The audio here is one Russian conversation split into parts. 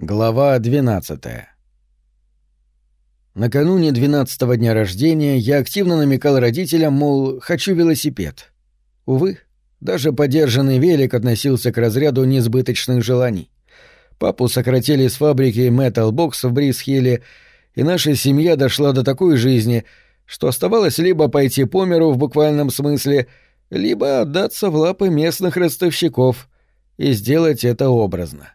Глава 12 Накануне 12-го дня рождения я активно намекал родителям, мол, хочу велосипед. Увы, даже подержанный велик относился к разряду несбыточных желаний. Папу сократили с фабрики Metal Box в Брисхилле, и наша семья дошла до такой жизни, что оставалось либо пойти по миру в буквальном смысле, либо отдаться в лапы местных ростовщиков и сделать это образно.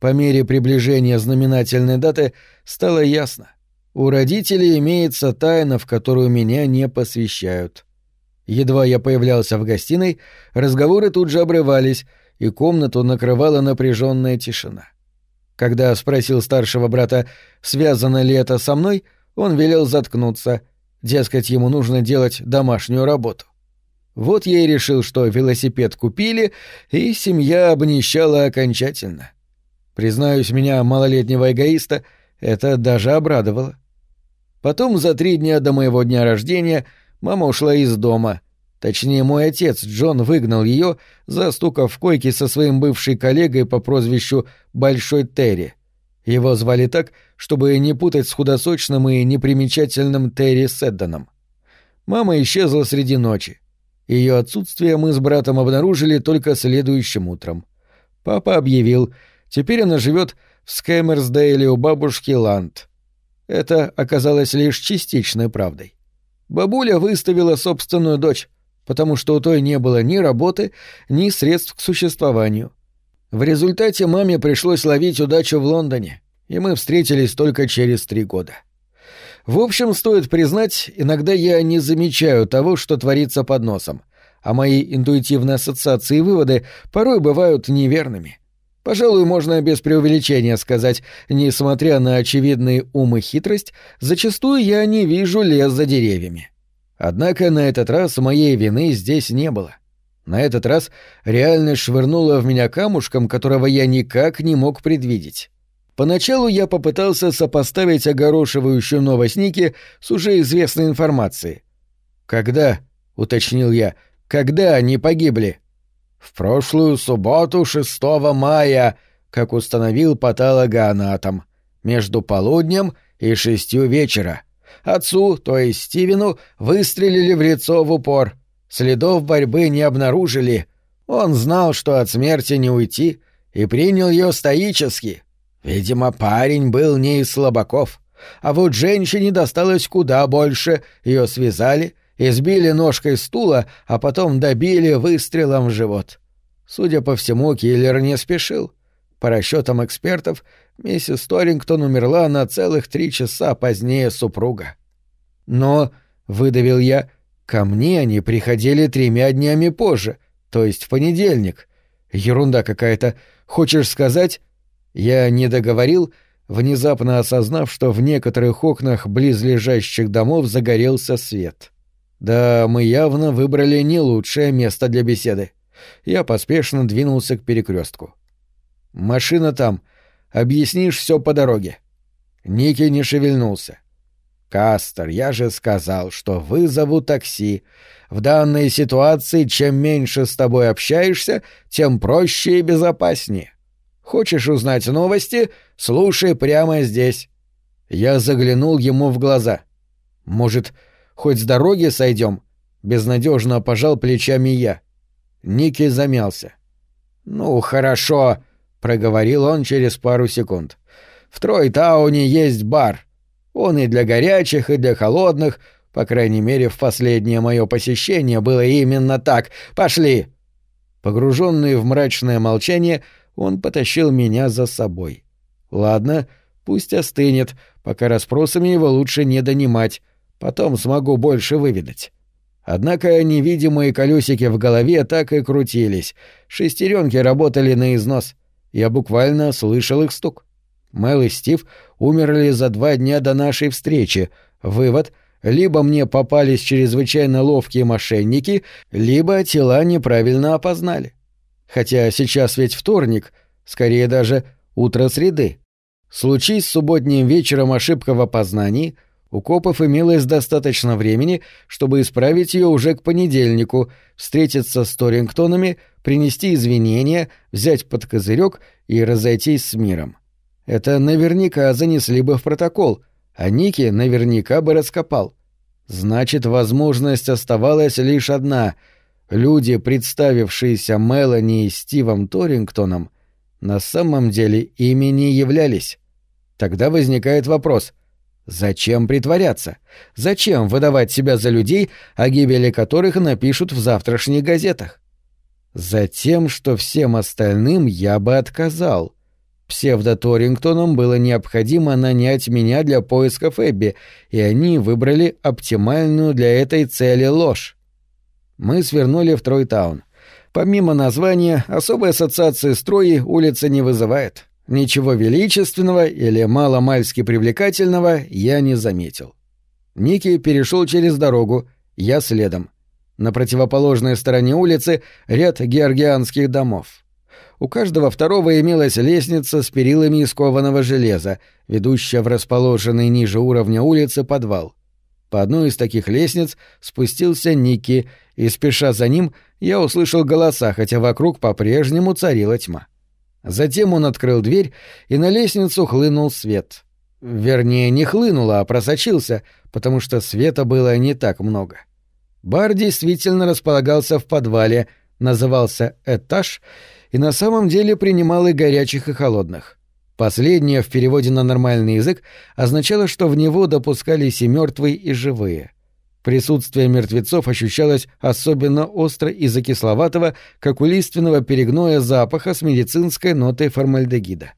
По мере приближения знаменательной даты стало ясно. У родителей имеется тайна, в которую меня не посвящают. Едва я появлялся в гостиной, разговоры тут же обрывались, и комнату накрывала напряженная тишина. Когда спросил старшего брата, связано ли это со мной, он велел заткнуться, дескать, ему нужно делать домашнюю работу. Вот я и решил, что велосипед купили, и семья обнищала окончательно. Признаюсь, меня, малолетнего эгоиста, это даже обрадовало. Потом за три дня до моего дня рождения мама ушла из дома. Точнее, мой отец Джон выгнал ее, застукав в койке со своим бывшим коллегой по прозвищу Большой Терри. Его звали так, чтобы не путать с худосочным и непримечательным Терри Седданом. Мама исчезла среди ночи. Ее отсутствие мы с братом обнаружили только следующим утром. Папа объявил, теперь она живет в Скэмерсдейле у бабушки Ланд. Это оказалось лишь частичной правдой. Бабуля выставила собственную дочь, потому что у той не было ни работы, ни средств к существованию. В результате маме пришлось ловить удачу в Лондоне, и мы встретились только через три года. В общем, стоит признать, иногда я не замечаю того, что творится под носом, а мои интуитивные ассоциации и выводы порой бывают неверными. Пожалуй, можно без преувеличения сказать, несмотря на очевидный ум и хитрость, зачастую я не вижу лес за деревьями. Однако на этот раз моей вины здесь не было. На этот раз реальность швырнула в меня камушком, которого я никак не мог предвидеть. Поначалу я попытался сопоставить огорошивающую новость Ники с уже известной информацией. «Когда?» — уточнил я. «Когда они погибли?» В прошлую субботу 6 мая, как установил патологоанатом, между полуднем и шестью вечера. Отцу, то есть Стивену, выстрелили в лицо в упор. Следов борьбы не обнаружили. Он знал, что от смерти не уйти, и принял ее стоически. Видимо, парень был не из слабаков. А вот женщине досталось куда больше, ее связали избили ножкой стула, а потом добили выстрелом в живот. Судя по всему, киллер не спешил. По расчетам экспертов, миссис Торингтон умерла на целых три часа позднее супруга. Но, — выдавил я, — ко мне они приходили тремя днями позже, то есть в понедельник. Ерунда какая-то. Хочешь сказать... Я не договорил, внезапно осознав, что в некоторых окнах близлежащих домов загорелся свет. — да, мы явно выбрали не лучшее место для беседы. Я поспешно двинулся к перекрестку. Машина там. Объяснишь все по дороге. Ники не шевельнулся. Кастер, я же сказал, что вызову такси. В данной ситуации чем меньше с тобой общаешься, тем проще и безопаснее. Хочешь узнать новости? Слушай прямо здесь. Я заглянул ему в глаза. Может, Хоть с дороги сойдем, безнадежно пожал плечами я. Ники замялся. Ну, хорошо, проговорил он через пару секунд. В Тройтауне есть бар. Он и для горячих, и для холодных. По крайней мере, в последнее мое посещение было именно так. Пошли. Погруженный в мрачное молчание, он потащил меня за собой. Ладно, пусть остынет, пока расспросами его лучше не донимать. Потом смогу больше выведать. Однако невидимые колесики в голове так и крутились. Шестеренки работали на износ. Я буквально слышал их стук. Мэл и Стив умерли за два дня до нашей встречи. Вывод — либо мне попались чрезвычайно ловкие мошенники, либо тела неправильно опознали. Хотя сейчас ведь вторник, скорее даже утро среды. Случись субботним вечером ошибка в опознании — у копов имелось достаточно времени, чтобы исправить ее уже к понедельнику, встретиться с Торингтонами, принести извинения, взять под козырек и разойтись с миром. это наверняка занесли бы в протокол, а Ники наверняка бы раскопал. Значит, возможность оставалась лишь одна. Люди, представившиеся Мелани и Стивом Торингтоном, на самом деле ими не являлись. Тогда возникает вопрос — Зачем притворяться? Зачем выдавать себя за людей, о гибели которых напишут в завтрашних газетах? Затем, что всем остальным я бы отказал. Псевдо-Торингтонам было необходимо нанять меня для поисков Эбби, и они выбрали оптимальную для этой цели ложь. Мы свернули в Тройтаун. Помимо названия, особой ассоциации с Троей улица не вызывает. Ничего величественного или маломальски привлекательного я не заметил. Ники перешел через дорогу, я следом. На противоположной стороне улицы ряд георгианских домов. У каждого второго имелась лестница с перилами из кованого железа, ведущая в расположенный ниже уровня улицы подвал. По одной из таких лестниц спустился Ники, и, спеша за ним, я услышал голоса, хотя вокруг по-прежнему царила тьма. Затем он открыл дверь, и на лестницу хлынул свет. Вернее, не хлынуло, а просочился, потому что света было не так много. — Бар действительно располагался в подвале, назывался «этаж» и на самом деле принимал и горячих, и холодных. Последнее в переводе на нормальный язык означало, что в него допускались и мертвые, и живые. Присутствие мертвецов ощущалось особенно остро из-за кисловатого, как у лиственного перегноя запаха с медицинской нотой формальдегида.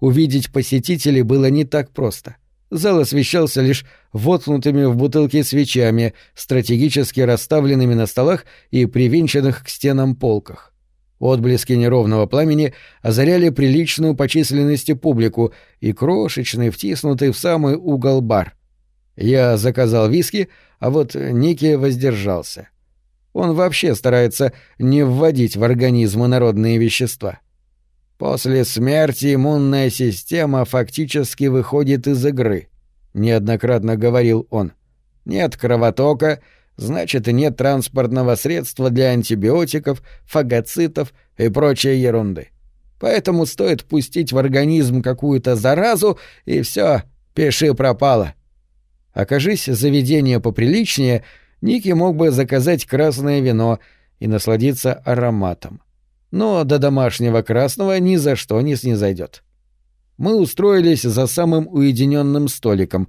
Увидеть посетителей было не так просто — Зал освещался лишь воткнутыми в бутылки свечами, стратегически расставленными на столах и привинченных к стенам полках. Отблески неровного пламени озаряли приличную по численности публику и крошечный, втиснутый в самый угол бар. Я заказал виски, а вот Ники воздержался. Он вообще старается не вводить в организм народные вещества. После смерти иммунная система фактически выходит из игры, неоднократно говорил он. Нет кровотока, значит, нет транспортного средства для антибиотиков, фагоцитов и прочей ерунды. Поэтому стоит пустить в организм какую-то заразу, и все, пиши пропало. Окажись заведение поприличнее, Ники мог бы заказать красное вино и насладиться ароматом но до домашнего красного ни за что не снизойдет. Мы устроились за самым уединенным столиком,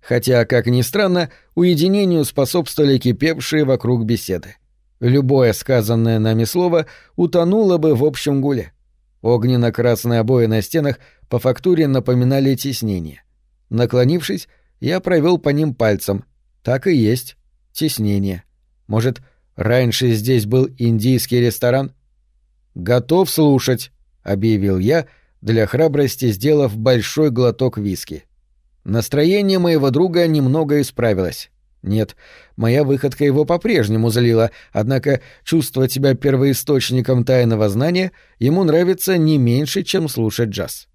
хотя, как ни странно, уединению способствовали кипевшие вокруг беседы. Любое сказанное нами слово утонуло бы в общем гуле. Огненно-красные обои на стенах по фактуре напоминали теснение. Наклонившись, я провел по ним пальцем. Так и есть. Теснение. Может, раньше здесь был индийский ресторан? «Готов слушать», — объявил я, для храбрости сделав большой глоток виски. Настроение моего друга немного исправилось. Нет, моя выходка его по-прежнему злила, однако чувствовать себя первоисточником тайного знания ему нравится не меньше, чем слушать джаз.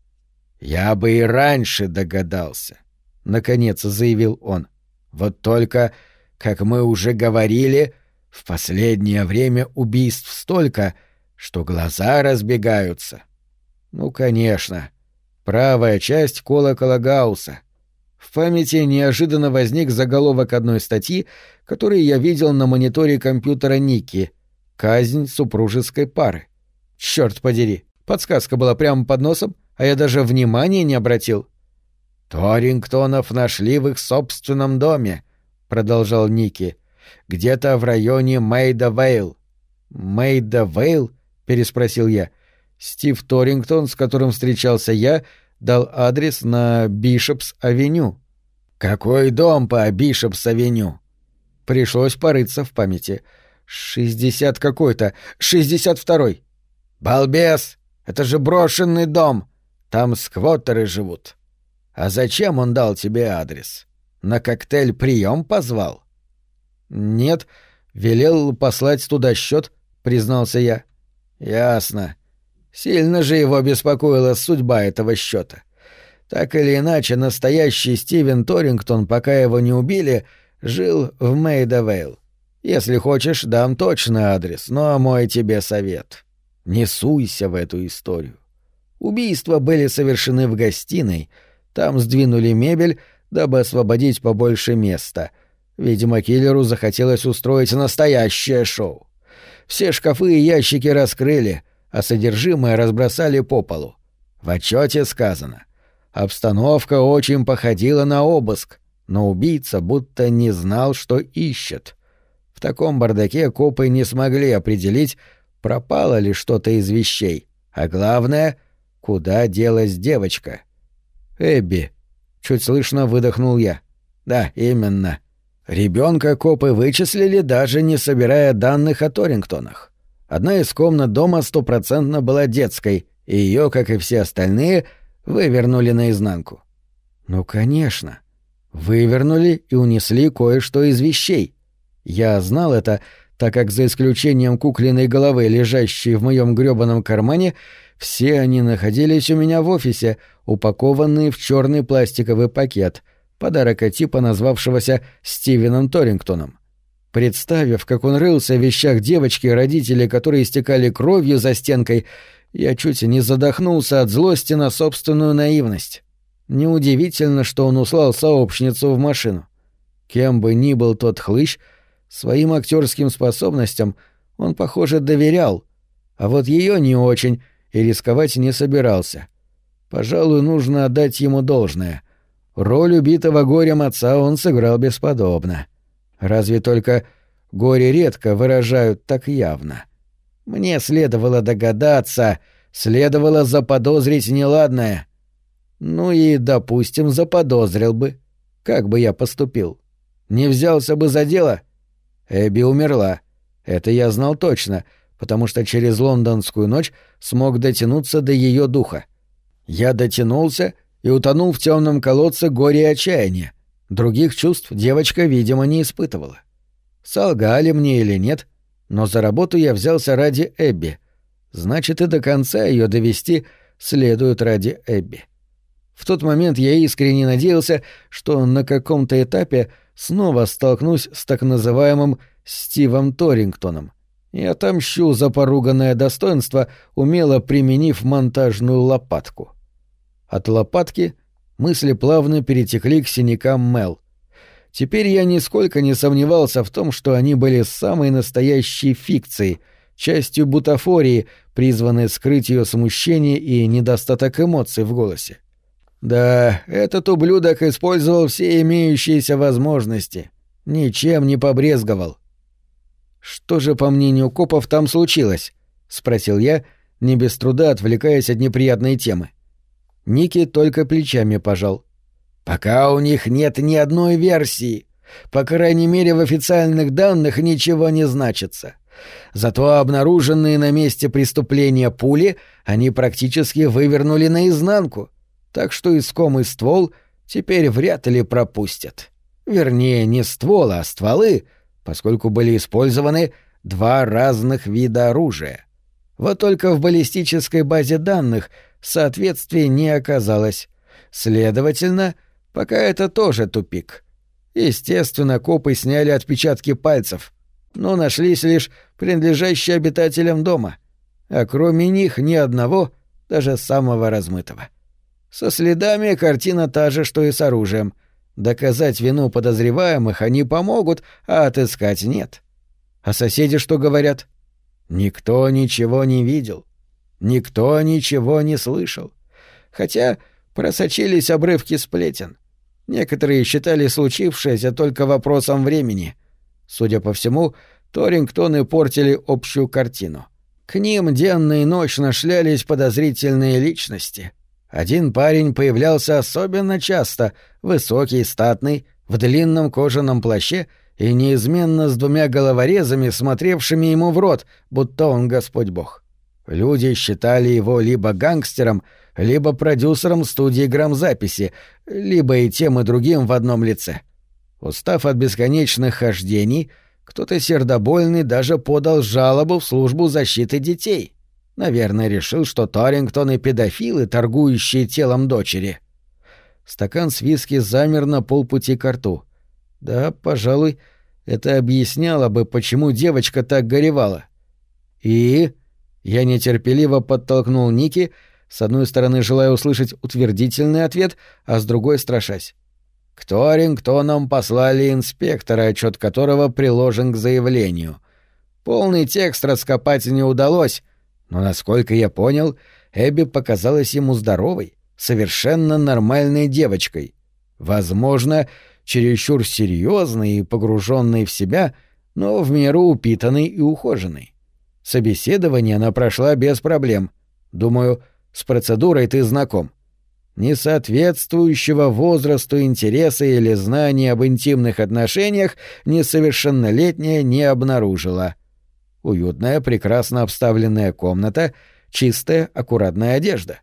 «Я бы и раньше догадался», — наконец заявил он. «Вот только, как мы уже говорили, в последнее время убийств столько, — что глаза разбегаются. Ну, конечно. Правая часть колокола Гаусса. В памяти неожиданно возник заголовок одной статьи, которую я видел на мониторе компьютера Ники. «Казнь супружеской пары». Черт подери, подсказка была прямо под носом, а я даже внимания не обратил. «Торингтонов нашли в их собственном доме», — продолжал Ники. «Где-то в районе Мейда-Вейл». «Мейда-Вейл?» переспросил я. Стив Торингтон, с которым встречался я, дал адрес на Бишопс-авеню. Какой дом по Бишопс-авеню? Пришлось порыться в памяти. Шестьдесят какой-то. Шестьдесят второй. Балбес! Это же брошенный дом. Там сквоттеры живут. А зачем он дал тебе адрес? На коктейль прием позвал? Нет, велел послать туда счет, признался я. Ясно. Сильно же его беспокоила судьба этого счета. Так или иначе, настоящий Стивен Торингтон, пока его не убили, жил в Мейдавейл. Если хочешь, дам точный адрес, но мой тебе совет. Не суйся в эту историю. Убийства были совершены в гостиной. Там сдвинули мебель, дабы освободить побольше места. Видимо, киллеру захотелось устроить настоящее шоу. Все шкафы и ящики раскрыли, а содержимое разбросали по полу. В отчете сказано. Обстановка очень походила на обыск, но убийца будто не знал, что ищет. В таком бардаке копы не смогли определить, пропало ли что-то из вещей, а главное, куда делась девочка. «Эбби», — чуть слышно выдохнул я. «Да, именно. Ребенка копы вычислили, даже не собирая данных о Торингтонах. Одна из комнат дома стопроцентно была детской, и ее, как и все остальные, вывернули наизнанку. Ну, конечно. Вывернули и унесли кое-что из вещей. Я знал это, так как за исключением кукленной головы, лежащей в моем грёбаном кармане, все они находились у меня в офисе, упакованные в черный пластиковый пакет, подарок типа назвавшегося Стивеном Торингтоном. Представив, как он рылся в вещах девочки, родители, которые истекали кровью за стенкой, я чуть не задохнулся от злости на собственную наивность. Неудивительно, что он услал сообщницу в машину. Кем бы ни был тот хлыщ, своим актерским способностям он, похоже, доверял, а вот ее не очень и рисковать не собирался. Пожалуй, нужно отдать ему должное. Роль убитого горем отца он сыграл бесподобно. Разве только горе редко выражают так явно. Мне следовало догадаться, следовало заподозрить неладное. Ну и, допустим, заподозрил бы. Как бы я поступил? Не взялся бы за дело? Эбби умерла. Это я знал точно, потому что через лондонскую ночь смог дотянуться до ее духа. Я дотянулся и утонул в темном колодце горе и отчаяния. Других чувств девочка, видимо, не испытывала. Солгали мне или нет, но за работу я взялся ради Эбби. Значит, и до конца ее довести следует ради Эбби. В тот момент я искренне надеялся, что на каком-то этапе снова столкнусь с так называемым Стивом Торингтоном и отомщу за поруганное достоинство, умело применив монтажную лопатку. От лопатки мысли плавно перетекли к синякам Мел. Теперь я нисколько не сомневался в том, что они были самой настоящей фикцией, частью бутафории, призванной скрыть ее смущение и недостаток эмоций в голосе. Да, этот ублюдок использовал все имеющиеся возможности. Ничем не побрезговал. «Что же, по мнению копов, там случилось?» — спросил я, не без труда отвлекаясь от неприятной темы. Ники только плечами пожал. Пока у них нет ни одной версии. По крайней мере, в официальных данных ничего не значится. Зато обнаруженные на месте преступления пули они практически вывернули наизнанку, так что искомый ствол теперь вряд ли пропустят. Вернее, не ствол, а стволы, поскольку были использованы два разных вида оружия. Вот только в баллистической базе данных соответствия не оказалось. Следовательно, — Пока это тоже тупик. Естественно, копы сняли отпечатки пальцев, но нашлись лишь принадлежащие обитателям дома, а кроме них ни одного, даже самого размытого. Со следами картина та же, что и с оружием. Доказать вину подозреваемых они помогут, а отыскать нет. А соседи что говорят? Никто ничего не видел. Никто ничего не слышал. Хотя просочились обрывки сплетен. Некоторые считали случившееся только вопросом времени. Судя по всему, Торингтоны портили общую картину. К ним денно и ночно шлялись подозрительные личности. Один парень появлялся особенно часто, высокий, статный, в длинном кожаном плаще и неизменно с двумя головорезами, смотревшими ему в рот, будто он Господь Бог. Люди считали его либо гангстером, либо продюсером студии грамзаписи, либо и тем и другим в одном лице. Устав от бесконечных хождений, кто-то сердобольный даже подал жалобу в службу защиты детей. Наверное, решил, что Торингтон педофилы, торгующие телом дочери. Стакан с виски замер на полпути к рту. Да, пожалуй, это объясняло бы, почему девочка так горевала. И... Я нетерпеливо подтолкнул Ники, с одной стороны желая услышать утвердительный ответ, а с другой страшась. К Торингтонам послали инспектора, отчет которого приложен к заявлению. Полный текст раскопать не удалось, но, насколько я понял, Эбби показалась ему здоровой, совершенно нормальной девочкой. Возможно, чересчур серьезной и погруженной в себя, но в меру упитанной и ухоженной. Собеседование она прошла без проблем. Думаю, с процедурой ты знаком. Несоответствующего возрасту интереса или знания об интимных отношениях несовершеннолетняя не обнаружила. Уютная, прекрасно обставленная комната, чистая, аккуратная одежда.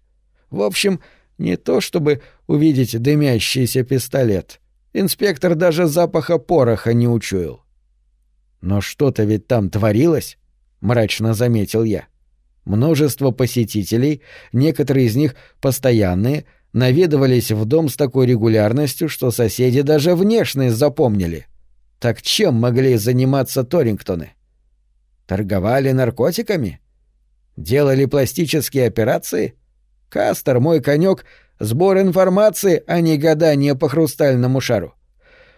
В общем, не то чтобы увидеть дымящийся пистолет. Инспектор даже запаха пороха не учуял. Но что-то ведь там творилось, мрачно заметил я. Множество посетителей, некоторые из них постоянные, наведывались в дом с такой регулярностью, что соседи даже внешность запомнили. Так чем могли заниматься Торингтоны? Торговали наркотиками? Делали пластические операции? Кастер, мой конек, сбор информации, а не гадание по хрустальному шару.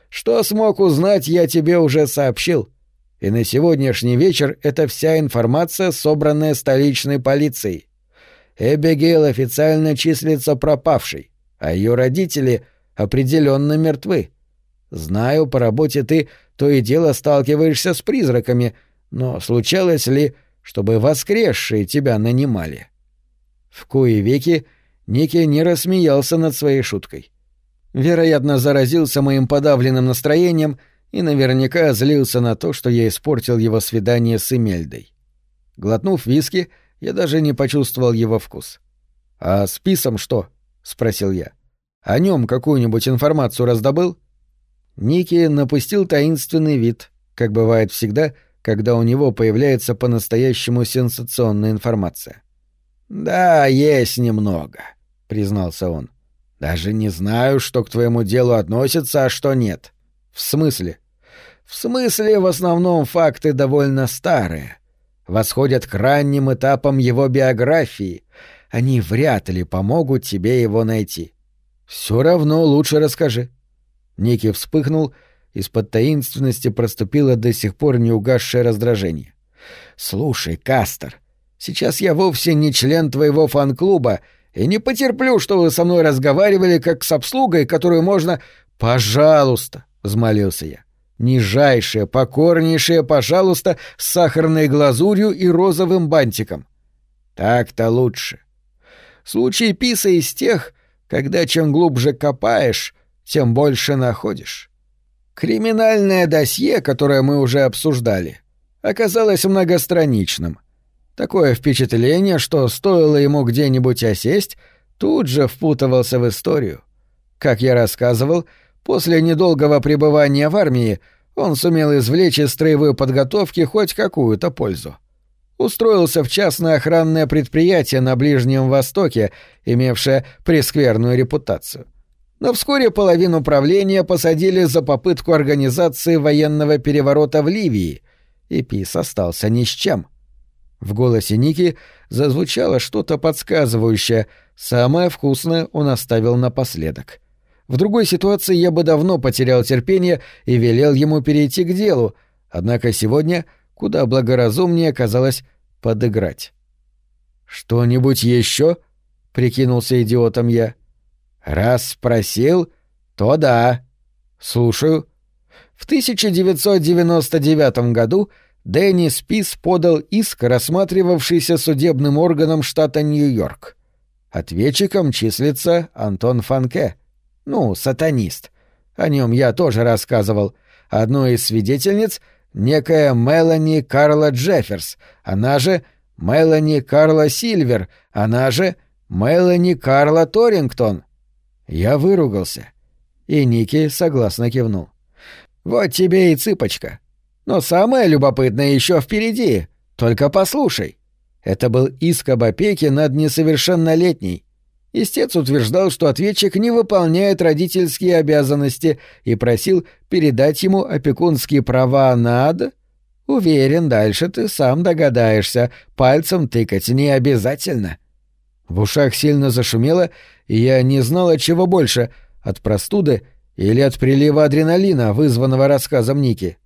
Что смог узнать, я тебе уже сообщил. И на сегодняшний вечер это вся информация, собранная столичной полицией. Эбигейл официально числится пропавшей, а ее родители определенно мертвы. Знаю, по работе ты то и дело сталкиваешься с призраками, но случалось ли, чтобы воскресшие тебя нанимали? В кои веки Ники не рассмеялся над своей шуткой. Вероятно, заразился моим подавленным настроением и наверняка злился на то, что я испортил его свидание с Эмельдой. Глотнув виски, я даже не почувствовал его вкус. «А с Писом что?» — спросил я. «О нем какую-нибудь информацию раздобыл?» Ники напустил таинственный вид, как бывает всегда, когда у него появляется по-настоящему сенсационная информация. «Да, есть немного», — признался он. «Даже не знаю, что к твоему делу относится, а что нет». «В смысле?» «В смысле, в основном факты довольно старые восходят к ранним этапам его биографии. Они вряд ли помогут тебе его найти. Все равно лучше расскажи. Ники вспыхнул, из-под таинственности проступило до сих пор неугасшее раздражение. Слушай, Кастер, сейчас я вовсе не член твоего фан-клуба и не потерплю, что вы со мной разговаривали как с обслугой, которую можно... Пожалуйста, взмолился я. Нижайшее, покорнейшее, пожалуйста, с сахарной глазурью и розовым бантиком. Так-то лучше. Случай писа из тех, когда чем глубже копаешь, тем больше находишь. Криминальное досье, которое мы уже обсуждали, оказалось многостраничным. Такое впечатление, что стоило ему где-нибудь осесть, тут же впутывался в историю. Как я рассказывал, — После недолгого пребывания в армии он сумел извлечь из строевой подготовки хоть какую-то пользу. Устроился в частное охранное предприятие на Ближнем Востоке, имевшее прескверную репутацию. Но вскоре половину правления посадили за попытку организации военного переворота в Ливии, и Пис остался ни с чем. В голосе Ники зазвучало что-то подсказывающее, самое вкусное он оставил напоследок — в другой ситуации я бы давно потерял терпение и велел ему перейти к делу, однако сегодня куда благоразумнее казалось подыграть. «Что-нибудь еще?» — прикинулся идиотом я. «Раз спросил, то да. Слушаю». В 1999 году Дэнни Спис подал иск, рассматривавшийся судебным органом штата Нью-Йорк. Ответчиком числится Антон Фанке — ну, сатанист. О нем я тоже рассказывал. Одной из свидетельниц — некая Мелани Карла Джефферс, она же Мелани Карла Сильвер, она же Мелани Карла Торингтон. Я выругался. И Ники согласно кивнул. «Вот тебе и цыпочка. Но самое любопытное еще впереди. Только послушай. Это был иск об опеке над несовершеннолетней. Истец утверждал, что ответчик не выполняет родительские обязанности и просил передать ему опекунские права над... Уверен, дальше ты сам догадаешься, пальцем тыкать не обязательно. В ушах сильно зашумело, и я не знала, чего больше — от простуды или от прилива адреналина, вызванного рассказом Ники.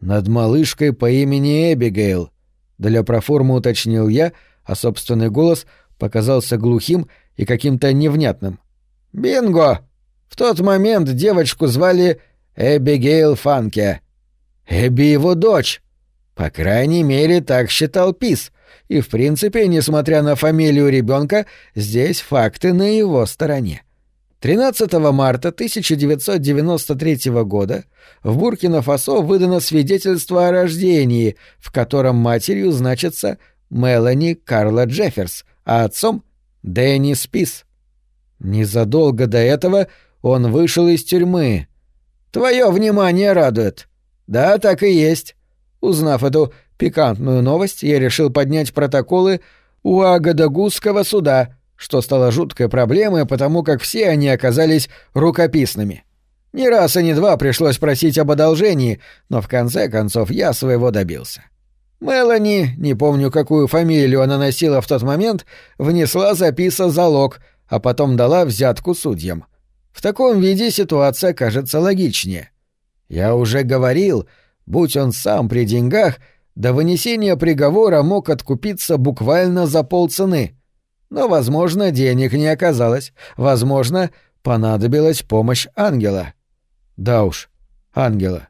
«Над малышкой по имени Эбигейл», — для проформы уточнил я, а собственный голос показался глухим и каким-то невнятным. «Бинго! В тот момент девочку звали Эбигейл Фанке. Эбби его дочь. По крайней мере, так считал Пис. И, в принципе, несмотря на фамилию ребенка, здесь факты на его стороне. 13 марта 1993 года в Буркина-Фасо выдано свидетельство о рождении, в котором матерью значится Мелани Карла Джефферс, а отцом — Дэнни Спис. Незадолго до этого он вышел из тюрьмы. Твое внимание радует. Да, так и есть. Узнав эту пикантную новость, я решил поднять протоколы у Агадагузского суда, что стало жуткой проблемой, потому как все они оказались рукописными. Не раз и не два пришлось просить об одолжении, но в конце концов я своего добился. Мелани, не помню, какую фамилию она носила в тот момент, внесла записа залог, а потом дала взятку судьям. В таком виде ситуация кажется логичнее. Я уже говорил, будь он сам при деньгах, до вынесения приговора мог откупиться буквально за полцены. Но, возможно, денег не оказалось. Возможно, понадобилась помощь ангела. Да уж, ангела.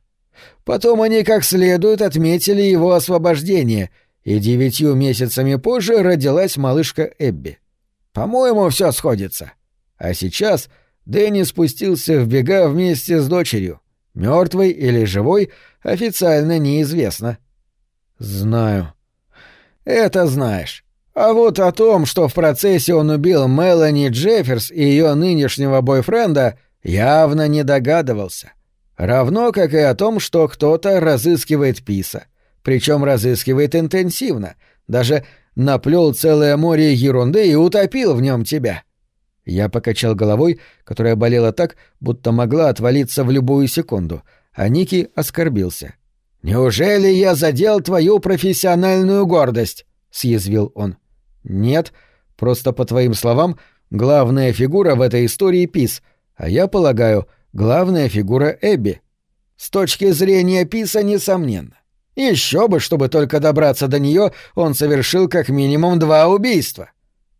Потом они как следует отметили его освобождение, и девятью месяцами позже родилась малышка Эбби. По-моему, все сходится. А сейчас Дэнни спустился в бега вместе с дочерью. Мертвой или живой, официально неизвестно. Знаю. Это знаешь. А вот о том, что в процессе он убил Мелани Джефферс и ее нынешнего бойфренда, явно не догадывался. Равно как и о том, что кто-то разыскивает Писа. Причем разыскивает интенсивно. Даже наплел целое море ерунды и утопил в нем тебя. Я покачал головой, которая болела так, будто могла отвалиться в любую секунду, а Ники оскорбился. «Неужели я задел твою профессиональную гордость?» — съязвил он. «Нет, просто по твоим словам, главная фигура в этой истории Пис, а я полагаю, главная фигура Эбби. С точки зрения Писа, несомненно. Еще бы, чтобы только добраться до нее, он совершил как минимум два убийства.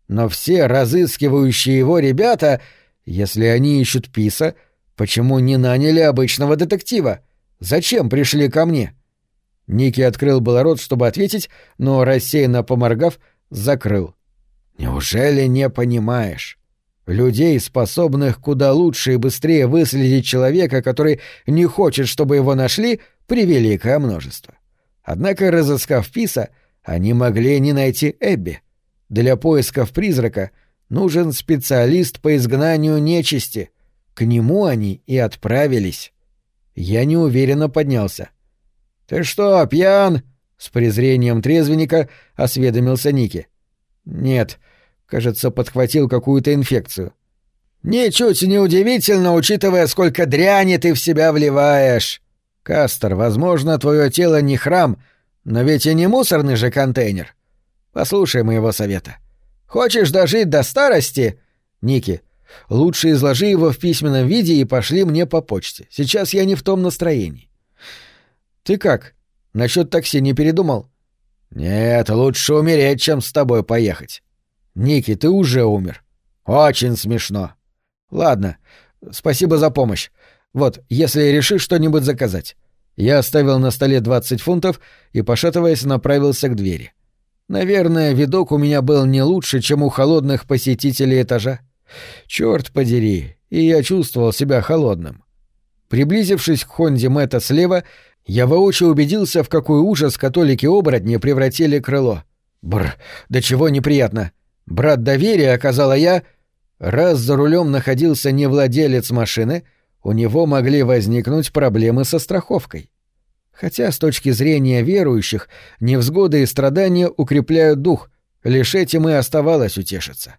Но все разыскивающие его ребята, если они ищут Писа, почему не наняли обычного детектива? Зачем пришли ко мне? Ники открыл было рот, чтобы ответить, но, рассеянно поморгав, закрыл. Неужели не понимаешь? Людей, способных куда лучше и быстрее выследить человека, который не хочет, чтобы его нашли, превеликое множество. Однако, разыскав Писа, они могли не найти Эбби. Для поисков призрака нужен специалист по изгнанию нечисти. К нему они и отправились. Я неуверенно поднялся. «Ты что, пьян?» — с презрением трезвенника осведомился Ники. «Нет, Кажется, подхватил какую-то инфекцию. «Ничуть не удивительно, учитывая, сколько дряни ты в себя вливаешь. Кастер, возможно, твое тело не храм, но ведь и не мусорный же контейнер. Послушай моего совета. Хочешь дожить до старости? Ники, лучше изложи его в письменном виде и пошли мне по почте. Сейчас я не в том настроении. Ты как? Насчет такси не передумал? Нет, лучше умереть, чем с тобой поехать. «Ники, ты уже умер». «Очень смешно». «Ладно, спасибо за помощь. Вот, если решишь что-нибудь заказать». Я оставил на столе 20 фунтов и, пошатываясь, направился к двери. Наверное, видок у меня был не лучше, чем у холодных посетителей этажа. Черт подери, и я чувствовал себя холодным. Приблизившись к Хонде Мэтта слева, я воочию убедился, в какой ужас католики-оборотни превратили крыло. Бр, до чего неприятно. Брат доверия оказала я... Раз за рулем находился не владелец машины, у него могли возникнуть проблемы со страховкой. Хотя с точки зрения верующих невзгоды и страдания укрепляют дух, лишь этим и оставалось утешиться.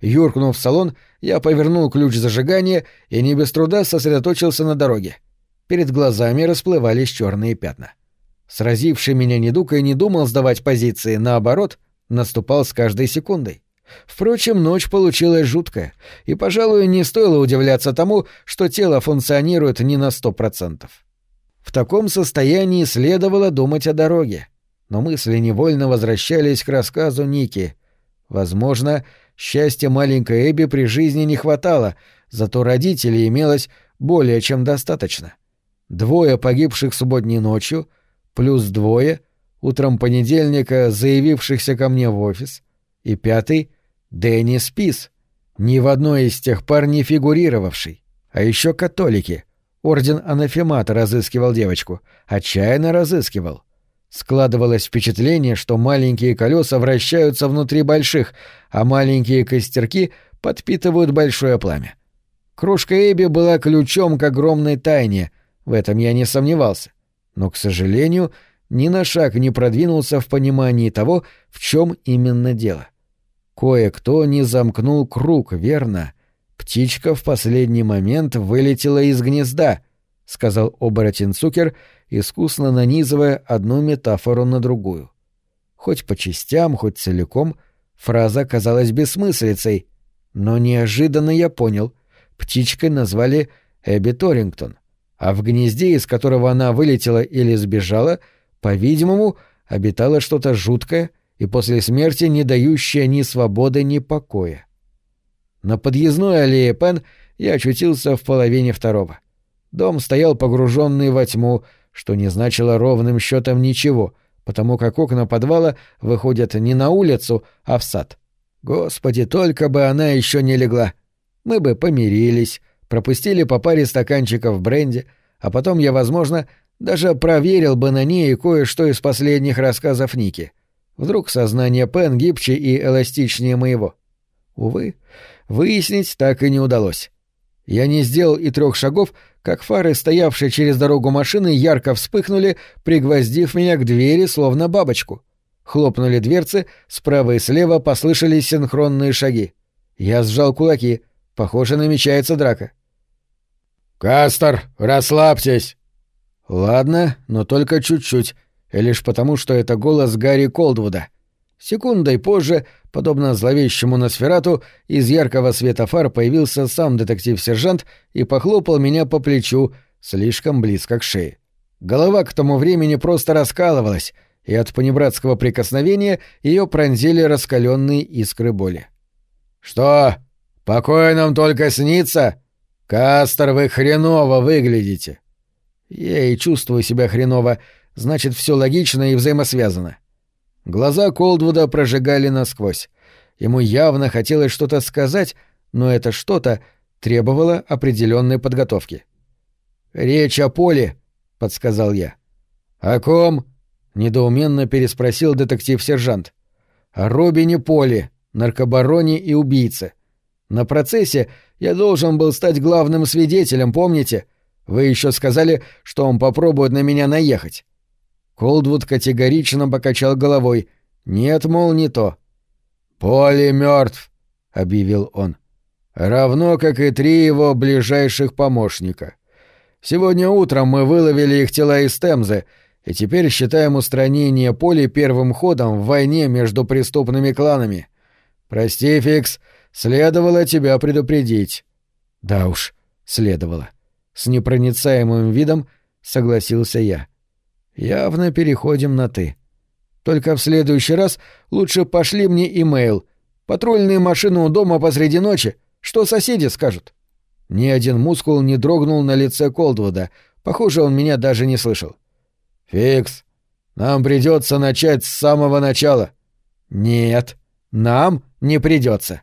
Юркнув в салон, я повернул ключ зажигания и не без труда сосредоточился на дороге. Перед глазами расплывались черные пятна. Сразивший меня недуг и не думал сдавать позиции, наоборот, наступал с каждой секундой. Впрочем, ночь получилась жуткая, и, пожалуй, не стоило удивляться тому, что тело функционирует не на сто процентов. В таком состоянии следовало думать о дороге, но мысли невольно возвращались к рассказу Ники. Возможно, счастья маленькой Эбби при жизни не хватало, зато родителей имелось более чем достаточно. Двое погибших субботней ночью, плюс двое, утром понедельника заявившихся ко мне в офис, и пятый — Дэнни Спис, ни в одной из тех пар не фигурировавший, а еще католики. Орден анафемата разыскивал девочку, отчаянно разыскивал. Складывалось впечатление, что маленькие колеса вращаются внутри больших, а маленькие костерки подпитывают большое пламя. Кружка Эбби была ключом к огромной тайне, в этом я не сомневался. Но, к сожалению, ни на шаг не продвинулся в понимании того, в чем именно дело. Кое-кто не замкнул круг, верно? Птичка в последний момент вылетела из гнезда, — сказал оборотень Цукер, искусно нанизывая одну метафору на другую. Хоть по частям, хоть целиком, фраза казалась бессмыслицей, но неожиданно я понял — птичкой назвали Эбби Торингтон, а в гнезде, из которого она вылетела или сбежала, по-видимому, обитало что-то жуткое и после смерти не дающее ни свободы, ни покоя. На подъездной аллее Пен я очутился в половине второго. Дом стоял погруженный во тьму, что не значило ровным счетом ничего, потому как окна подвала выходят не на улицу, а в сад. Господи, только бы она еще не легла! — мы бы помирились, пропустили по паре стаканчиков бренди, а потом я, возможно, даже проверил бы на ней кое-что из последних рассказов Ники. Вдруг сознание Пен гибче и эластичнее моего. Увы, выяснить так и не удалось. Я не сделал и трех шагов, как фары, стоявшие через дорогу машины, ярко вспыхнули, пригвоздив меня к двери, словно бабочку. Хлопнули дверцы, справа и слева послышались синхронные шаги. Я сжал кулаки — Похоже, намечается драка. «Кастер, расслабьтесь!» «Ладно, но только чуть-чуть, лишь потому, что это голос Гарри Колдвуда». Секундой позже, подобно зловещему Носферату, из яркого света фар появился сам детектив-сержант и похлопал меня по плечу, слишком близко к шее. Голова к тому времени просто раскалывалась, и от понебратского прикосновения ее пронзили раскаленные искры боли. «Что?» Покой нам только снится? Кастер, вы хреново выглядите. Я и чувствую себя хреново, значит, все логично и взаимосвязано. Глаза Колдвуда прожигали насквозь. Ему явно хотелось что-то сказать, но это что-то требовало определенной подготовки. «Речь о поле», — подсказал я. «О ком?» — недоуменно переспросил детектив-сержант. «О Робине Поле, наркобароне и убийце. На процессе я должен был стать главным свидетелем, помните? Вы еще сказали, что он попробует на меня наехать. Колдвуд категорично покачал головой. Нет, мол, не то. Поли мертв, объявил он. Равно как и три его ближайших помощника. Сегодня утром мы выловили их тела из Темзы, и теперь считаем устранение Поли первым ходом в войне между преступными кланами. Прости, Фикс, Следовало тебя предупредить. Да уж, следовало. С непроницаемым видом согласился я. Явно переходим на «ты». Только в следующий раз лучше пошли мне имейл. Патрульные машины у дома посреди ночи. Что соседи скажут? Ни один мускул не дрогнул на лице Колдвуда. Похоже, он меня даже не слышал. «Фикс, нам придется начать с самого начала». «Нет, нам не придется.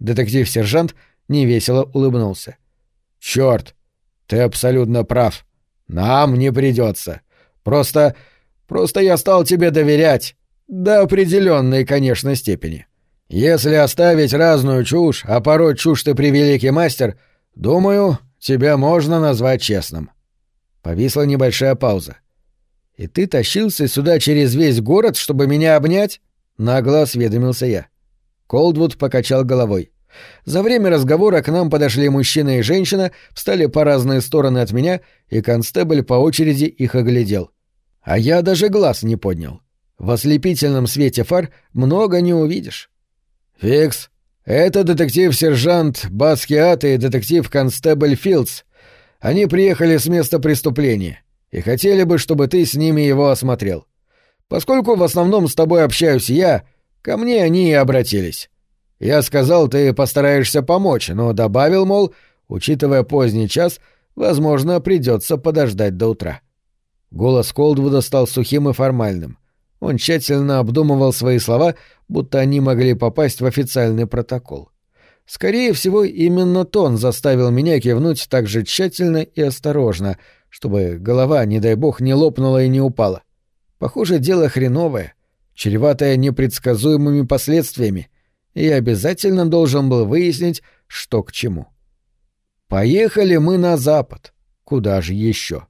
Детектив-сержант невесело улыбнулся. «Чёрт! Ты абсолютно прав. Нам не придется. Просто... просто я стал тебе доверять. До определенной, конечно, степени. Если оставить разную чушь, а порой чушь ты превеликий мастер, думаю, тебя можно назвать честным». Повисла небольшая пауза. «И ты тащился сюда через весь город, чтобы меня обнять?» — нагло осведомился я. Колдвуд покачал головой. За время разговора к нам подошли мужчина и женщина, встали по разные стороны от меня, и констебль по очереди их оглядел. А я даже глаз не поднял. В ослепительном свете фар много не увидишь. «Фикс, это детектив-сержант Баскиат и детектив-констебль Филдс. Они приехали с места преступления и хотели бы, чтобы ты с ними его осмотрел. Поскольку в основном с тобой общаюсь я, ко мне они и обратились. Я сказал, ты постараешься помочь, но добавил, мол, учитывая поздний час, возможно, придется подождать до утра». Голос Колдвуда стал сухим и формальным. Он тщательно обдумывал свои слова, будто они могли попасть в официальный протокол. Скорее всего, именно тон заставил меня кивнуть так же тщательно и осторожно, чтобы голова, не дай бог, не лопнула и не упала. Похоже, дело хреновое, чреватое непредсказуемыми последствиями, и обязательно должен был выяснить, что к чему. Поехали мы на запад. Куда же еще?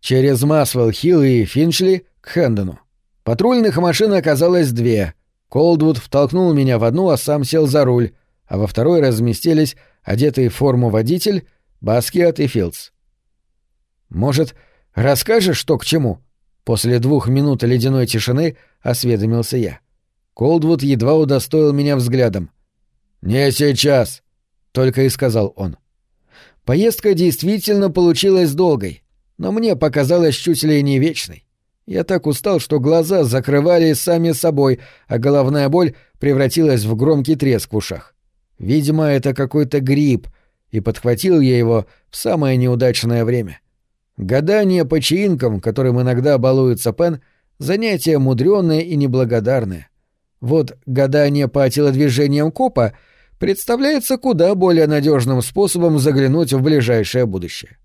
Через Масвелл-Хилл и Финчли к Хэндону. Патрульных машин оказалось две. Колдвуд втолкнул меня в одну, а сам сел за руль, а во второй разместились одетый в форму водитель, Баскиат и Филдс. «Может, расскажешь, что к чему?» После двух минут ледяной тишины осведомился я. Колдвуд едва удостоил меня взглядом. «Не сейчас», — только и сказал он. Поездка действительно получилась долгой, но мне показалось чуть ли не вечной. Я так устал, что глаза закрывались сами собой, а головная боль превратилась в громкий треск в ушах. Видимо, это какой-то грипп, и подхватил я его в самое неудачное время. Гадание по чаинкам, которым иногда балуется Пен, занятие мудреное и неблагодарное. Вот гадание по телодвижениям копа представляется куда более надежным способом заглянуть в ближайшее будущее.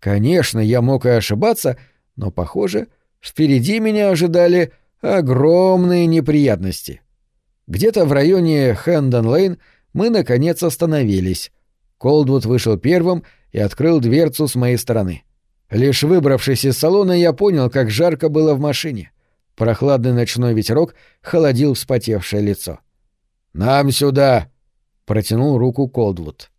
Конечно, я мог и ошибаться, но, похоже, — Впереди меня ожидали огромные неприятности. Где-то в районе Хэндон-Лейн мы, наконец, остановились. Колдвуд вышел первым и открыл дверцу с моей стороны. Лишь выбравшись из салона, я понял, как жарко было в машине. Прохладный ночной ветерок холодил вспотевшее лицо. «Нам сюда!» — протянул руку Колдвуд.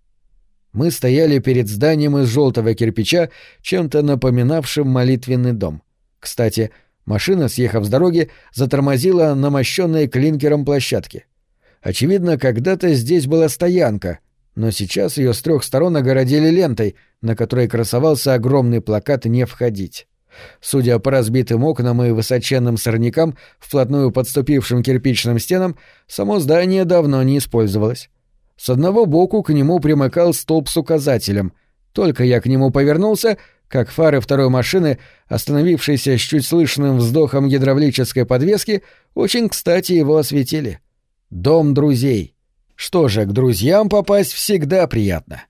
Мы стояли перед зданием из желтого кирпича, чем-то напоминавшим молитвенный дом. Кстати, машина, съехав с дороги, затормозила на мощенной клинкером площадке. Очевидно, когда-то здесь была стоянка, но сейчас ее с трех сторон огородили лентой, на которой красовался огромный плакат «Не входить». Судя по разбитым окнам и высоченным сорнякам, вплотную подступившим кирпичным стенам, само здание давно не использовалось. С одного боку к нему примыкал столб с указателем. Только я к нему повернулся, как фары второй машины, остановившейся с чуть слышным вздохом гидравлической подвески, очень кстати его осветили. Дом друзей. Что же, к друзьям попасть всегда приятно.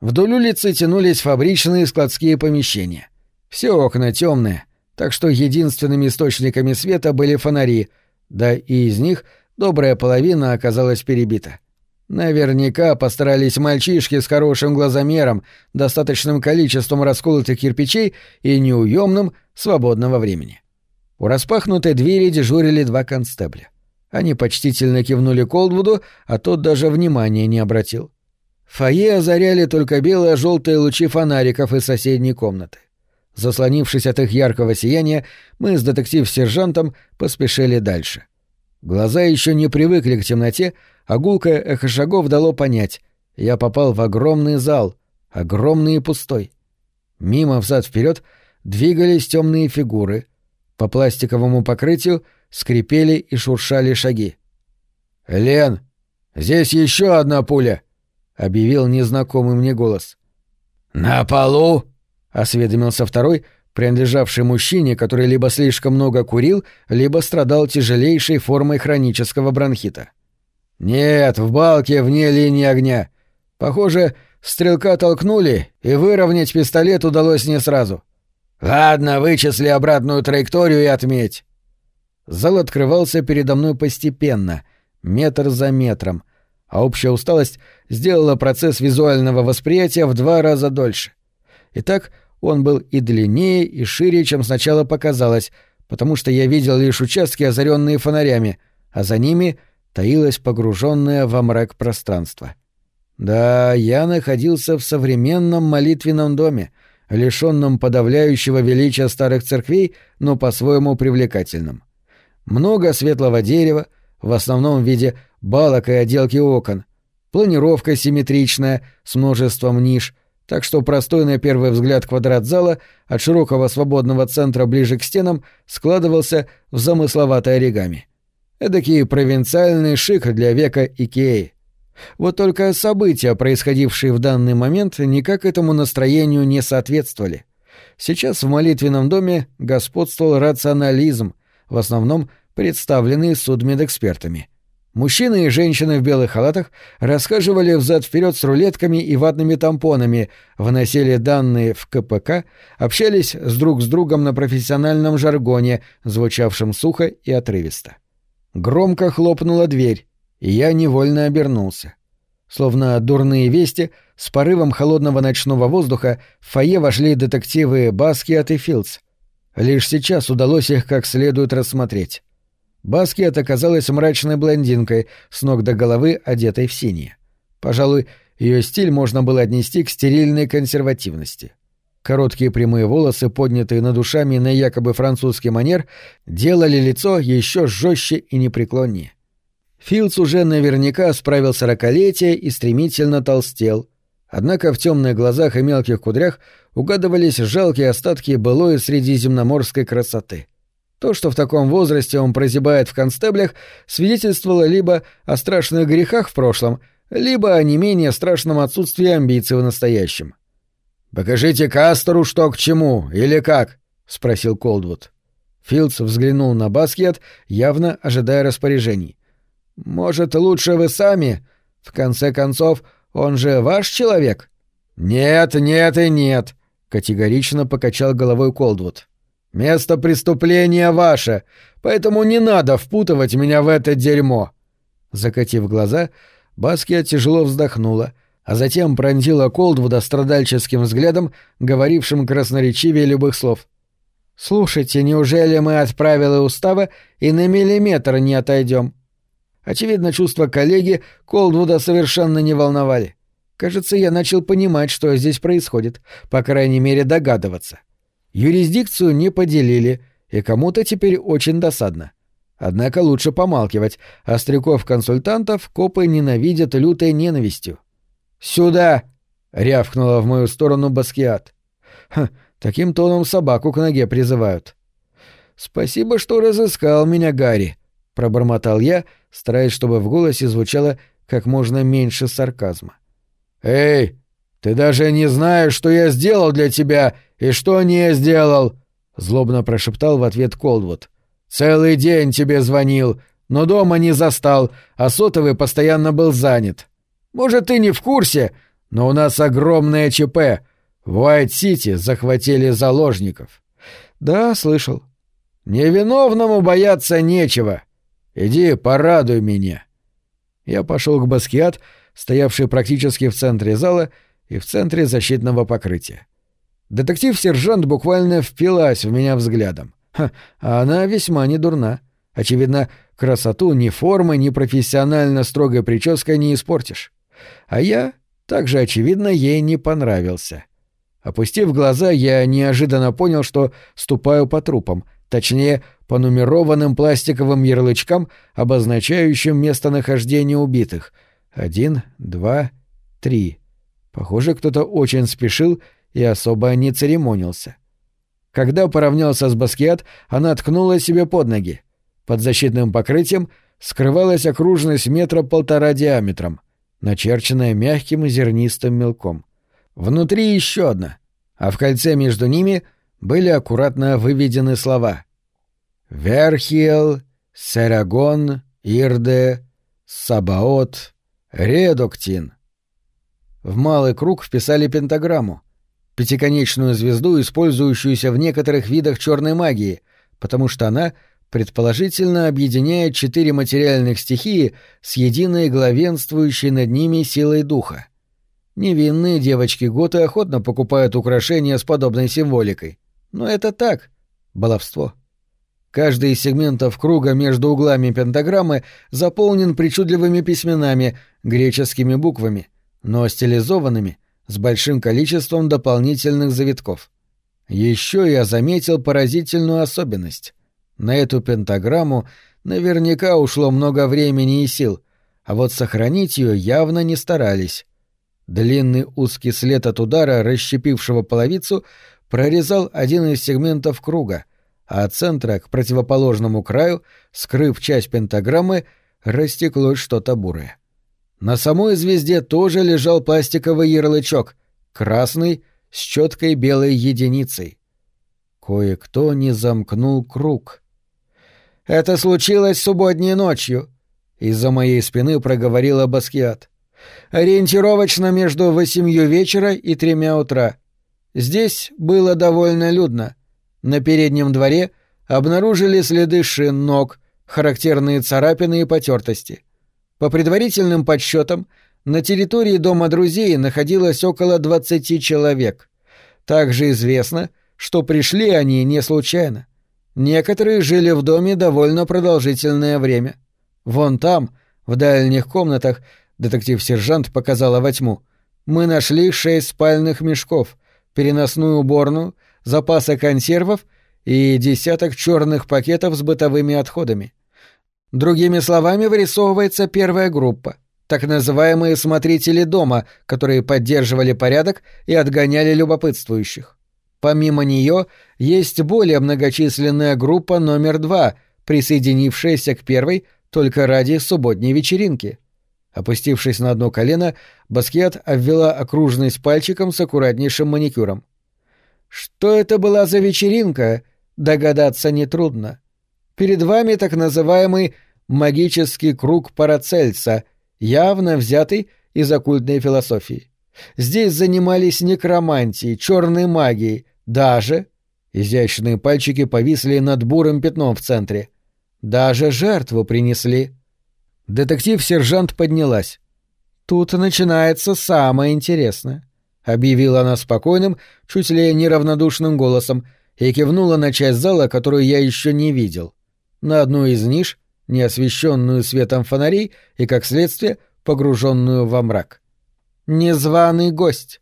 Вдоль улицы тянулись фабричные складские помещения. Все окна темные, так что единственными источниками света были фонари, да и из них добрая половина оказалась перебита. Наверняка постарались мальчишки с хорошим глазомером, достаточным количеством расколотых кирпичей и неуемным свободного времени. У распахнутой двери дежурили два констебля. Они почтительно кивнули Колдвуду, а тот даже внимания не обратил. Фойе озаряли только бело-желтые лучи фонариков из соседней комнаты. Заслонившись от их яркого сияния, мы с детектив-сержантом поспешили дальше. Глаза еще не привыкли к темноте, а гулкое эхо шагов дало понять — я попал в огромный зал, огромный и пустой. Мимо взад вперед двигались темные фигуры. По пластиковому покрытию скрипели и шуршали шаги. «Лен, здесь еще одна пуля!» — объявил незнакомый мне голос. «На полу?» — осведомился второй, принадлежавший мужчине, который либо слишком много курил, либо страдал тяжелейшей формой хронического бронхита. «Нет, в балке вне линии огня. Похоже, стрелка толкнули, и выровнять пистолет удалось не сразу. Ладно, вычисли обратную траекторию и отметь». Зал открывался передо мной постепенно, метр за метром, а общая усталость сделала процесс визуального восприятия в два раза дольше. Итак, он был и длиннее, и шире, чем сначала показалось, потому что я видел лишь участки, озаренные фонарями, а за ними — таилось погруженное во мрак пространство. Да, я находился в современном молитвенном доме, лишенном подавляющего величия старых церквей, но по-своему привлекательном. Много светлого дерева, в основном в виде балок и отделки окон. Планировка симметричная, с множеством ниш, так что простой на первый взгляд квадрат зала от широкого свободного центра ближе к стенам складывался в замысловатое оригами. Эдакий провинциальный шик для века Икеи. Вот только события, происходившие в данный момент, никак этому настроению не соответствовали. Сейчас в молитвенном доме господствовал рационализм, в основном представленный судмедэкспертами. Мужчины и женщины в белых халатах расхаживали взад-вперед с рулетками и ватными тампонами, вносили данные в КПК, общались с друг с другом на профессиональном жаргоне, звучавшем сухо и отрывисто. Громко хлопнула дверь, и я невольно обернулся. Словно дурные вести, с порывом холодного ночного воздуха в фойе вошли детективы Баскиат и Филдс. Лишь сейчас удалось их как следует рассмотреть. Баскиат оказалась мрачной блондинкой, с ног до головы одетой в синее. Пожалуй, ее стиль можно было отнести к стерильной консервативности. Короткие прямые волосы, поднятые над ушами на якобы французский манер, делали лицо еще жестче и непреклоннее. Филдс уже наверняка справил сорокалетие и стремительно толстел. Однако в темных глазах и мелких кудрях угадывались жалкие остатки былой средиземноморской красоты. То, что в таком возрасте он прозябает в констеблях, свидетельствовало либо о страшных грехах в прошлом, либо о не менее страшном отсутствии амбиций в настоящем. «Покажите Кастеру, что к чему, или как?» — спросил Колдвуд. Филдс взглянул на Баскет, явно ожидая распоряжений. «Может, лучше вы сами? В конце концов, он же ваш человек?» «Нет, нет и нет», — категорично покачал головой Колдвуд. Место преступления ваше, поэтому не надо впутывать меня в это дерьмо. Закатив глаза, Баския тяжело вздохнула, а затем пронзила Колдвуда страдальческим взглядом, говорившим красноречивее любых слов. «Слушайте, неужели мы от правил и устава и на миллиметр не отойдем?» Очевидно, чувства коллеги Колдвуда совершенно не волновали. Кажется, я начал понимать, что здесь происходит, по крайней мере догадываться. — Юрисдикцию не поделили, и кому-то теперь очень досадно. Однако лучше помалкивать, остряков-консультантов копы ненавидят лютой ненавистью. «Сюда!» — рявкнула в мою сторону Баскиат. «Ха, таким тоном собаку к ноге призывают». «Спасибо, что разыскал меня, Гарри», — пробормотал я, стараясь, чтобы в голосе звучало как можно меньше сарказма. «Эй, ты даже не знаешь, что я сделал для тебя и что не сделал!» — злобно прошептал в ответ Колдвуд. «Целый день тебе звонил, но дома не застал, а сотовый постоянно был занят. Может, ты не в курсе, но у нас огромное ЧП. В Уайт-Сити захватили заложников». «Да, слышал». «Невиновному бояться нечего. Иди, порадуй меня». Я пошел к Баскиат, стоявший практически в центре зала, и в центре защитного покрытия. Детектив-сержант буквально впилась в меня взглядом. Ха, а она весьма не дурна. Очевидно, красоту ни формы, ни профессионально строгой прической не испортишь. А я, также очевидно, ей не понравился. Опустив глаза, я неожиданно понял, что ступаю по трупам, точнее, по нумерованным пластиковым ярлычкам, обозначающим местонахождение убитых. Один, два, три. Похоже, кто-то очень спешил и особо не церемонился. Когда поравнялся с Баскиат, она ткнула себе под ноги. Под защитным покрытием скрывалась окружность метра полтора диаметром, начерченная мягким и зернистым мелком. Внутри еще одна, а в кольце между ними были аккуратно выведены слова «Верхиел», «Серагон», «Ирде», «Сабаот», «Редоктин». В малый круг вписали пентаграмму, пятиконечную звезду, использующуюся в некоторых видах черной магии, потому что она предположительно объединяет четыре материальных стихии с единой главенствующей над ними силой духа. Невинные девочки-готы охотно покупают украшения с подобной символикой. Но это так, баловство. Каждый из сегментов круга между углами пентаграммы заполнен причудливыми письменами, греческими буквами, но стилизованными, с большим количеством дополнительных завитков. Еще я заметил поразительную особенность. На эту пентаграмму наверняка ушло много времени и сил, а вот сохранить ее явно не старались. Длинный узкий след от удара, расщепившего половицу, прорезал один из сегментов круга, а от центра к противоположному краю, скрыв часть пентаграммы, растеклось что-то бурое. На самой звезде тоже лежал пластиковый ярлычок, красный, с четкой белой единицей. Кое-кто не замкнул круг. «Это случилось субботней ночью», — из-за моей спины проговорила Баскиат. «Ориентировочно между восемью вечера и тремя утра. Здесь было довольно людно. На переднем дворе обнаружили следы шин ног, характерные царапины и потертости. По предварительным подсчетам, на территории Дома друзей находилось около 20 человек. Также известно, что пришли они не случайно. Некоторые жили в доме довольно продолжительное время. Вон там, в дальних комнатах, детектив-сержант показала во тьму, мы нашли шесть спальных мешков, переносную уборную, запасы консервов и десяток черных пакетов с бытовыми отходами. Другими словами, вырисовывается первая группа, так называемые смотрители дома, которые поддерживали порядок и отгоняли любопытствующих. Помимо нее есть более многочисленная группа номер два, присоединившаяся к первой только ради субботней вечеринки. Опустившись на одно колено, Баскет обвела окружность пальчиком с аккуратнейшим маникюром. Что это была за вечеринка, догадаться нетрудно. Перед вами так называемый магический круг Парацельса, явно взятый из оккультной философии. Здесь занимались некромантией, черной магией, даже... Изящные пальчики повисли над бурым пятном в центре. Даже жертву принесли. Детектив-сержант поднялась. «Тут начинается самое интересное», — объявила она спокойным, чуть ли неравнодушным голосом, и кивнула на часть зала, которую я еще не видел. На одну из ниш, не освещенную светом фонарей и, как следствие, погруженную во мрак. «Незваный гость».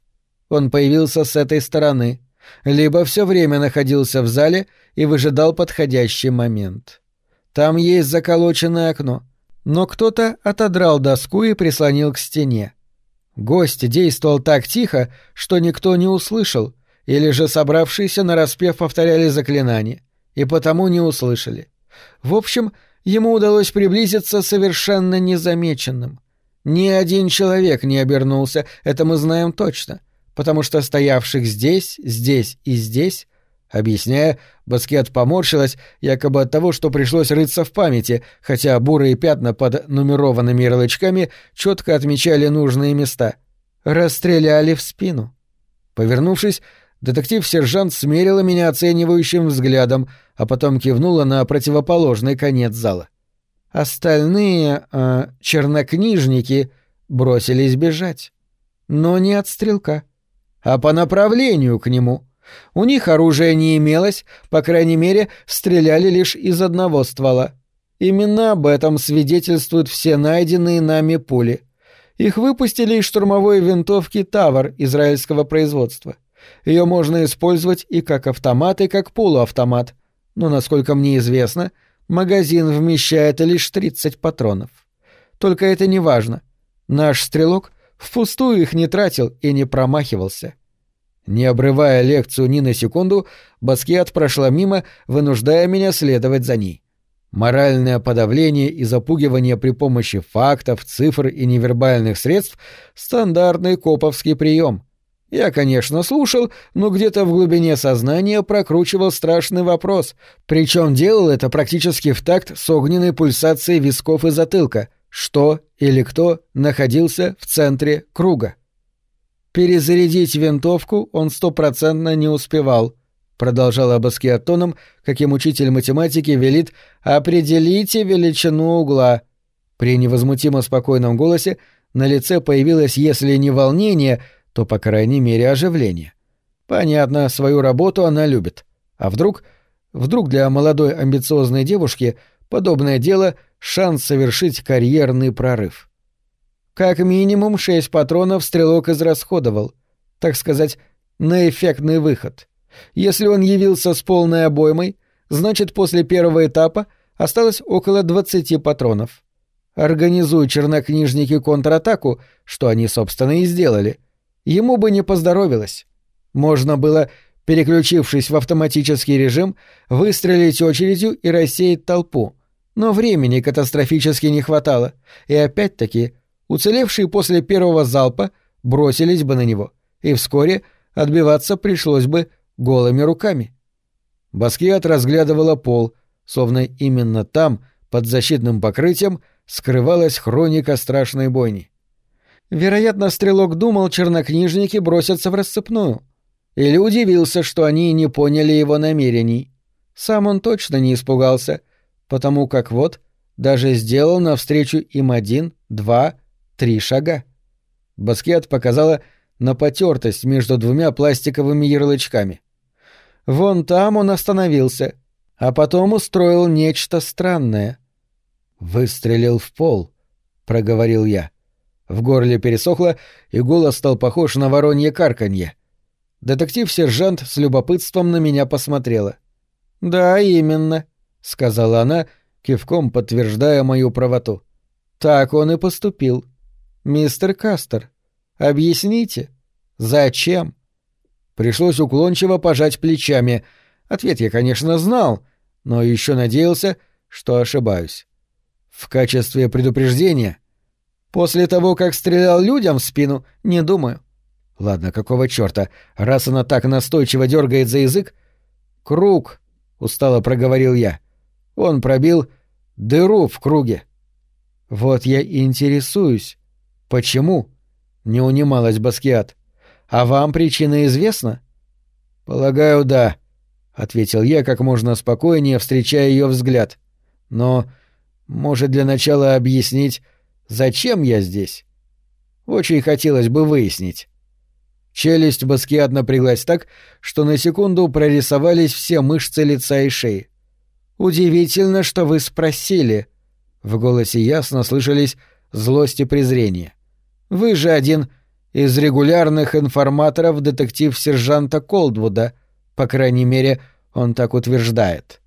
Он появился с этой стороны, либо все время находился в зале и выжидал подходящий момент. Там есть заколоченное окно, но кто-то отодрал доску и прислонил к стене. Гость действовал так тихо, что никто не услышал, или же собравшиеся нараспев повторяли заклинание, и потому не услышали. В общем, ему удалось приблизиться совершенно незамеченным. Ни один человек не обернулся, это мы знаем точно, потому что стоявших здесь, здесь и здесь Объясняя, Баскет поморщилась, якобы от того, что пришлось рыться в памяти, хотя бурые пятна под нумерованными ярлычками четко отмечали нужные места. Расстреляли в спину. Повернувшись, детектив-сержант смерила меня оценивающим взглядом, а потом кивнула на противоположный конец зала. Остальные э, чернокнижники бросились бежать. Но не от стрелка, а по направлению к нему — у них оружия не имелось, по крайней мере, стреляли лишь из одного ствола. Именно об этом свидетельствуют все найденные нами пули. Их выпустили из штурмовой винтовки «Тавр» израильского производства. Ее можно использовать и как автомат, и как полуавтомат. Но, насколько мне известно, магазин вмещает лишь 30 патронов. Только это не важно. Наш стрелок впустую их не тратил и не промахивался. Не обрывая лекцию ни на секунду, Баскиат прошла мимо, вынуждая меня следовать за ней. Моральное подавление и запугивание при помощи фактов, цифр и невербальных средств — стандартный коповский прием. Я, конечно, слушал, но где-то в глубине сознания прокручивал страшный вопрос, причем делал это практически в такт с огненной пульсацией висков и затылка. Что или кто находился в центре круга? Перезарядить винтовку он стопроцентно не успевал, продолжал Абаскиат тоном, каким учитель математики велит «определите величину угла». При невозмутимо спокойном голосе на лице появилось, если не волнение, то, по крайней мере, оживление. Понятно, свою работу она любит. А вдруг... Вдруг для молодой амбициозной девушки подобное дело — шанс совершить карьерный прорыв. Как минимум шесть патронов стрелок израсходовал, так сказать, на эффектный выход. Если он явился с полной обоймой, значит, после первого этапа осталось около 20 патронов. Организуй чернокнижники контратаку, что они, собственно, и сделали. Ему бы не поздоровилось. Можно было, переключившись в автоматический режим, выстрелить очередью и рассеять толпу. Но времени катастрофически не хватало, и опять-таки уцелевшие после первого залпа бросились бы на него, и вскоре отбиваться пришлось бы голыми руками. Баскиат разглядывала пол, словно именно там, под защитным покрытием, скрывалась хроника страшной бойни. Вероятно, стрелок думал, чернокнижники бросятся в рассыпную. Или удивился, что они не поняли его намерений. Сам он точно не испугался, потому как вот даже сделал навстречу им один, два, три шага. Баскет показала на потертость между двумя пластиковыми ярлычками. Вон там он остановился, а потом устроил нечто странное. «Выстрелил в пол», — проговорил я. В горле пересохло, и голос стал похож на воронье карканье. Детектив-сержант с любопытством на меня посмотрела. «Да, именно», — сказала она, кивком подтверждая мою правоту. «Так он и поступил. Мистер Кастер, объясните, зачем?» Пришлось уклончиво пожать плечами. Ответ я, конечно, знал, но еще надеялся, что ошибаюсь. В качестве предупреждения? После того, как стрелял людям в спину, не думаю. Ладно, какого чёрта, раз она так настойчиво дергает за язык... Круг, устало проговорил я. Он пробил дыру в круге. Вот я и интересуюсь. Почему? Не унималась Баскиат. А вам причина известна? Полагаю, да, ответил я как можно спокойнее, встречая ее взгляд. Но может, для начала объяснить, зачем я здесь? Очень хотелось бы выяснить. Челюсть Баскиат напряглась так, что на секунду прорисовались все мышцы лица и шеи. «Удивительно, что вы спросили». В голосе ясно слышались злость и презрение. «Вы же один из регулярных информаторов детектив-сержанта Колдвуда, по крайней мере, он так утверждает».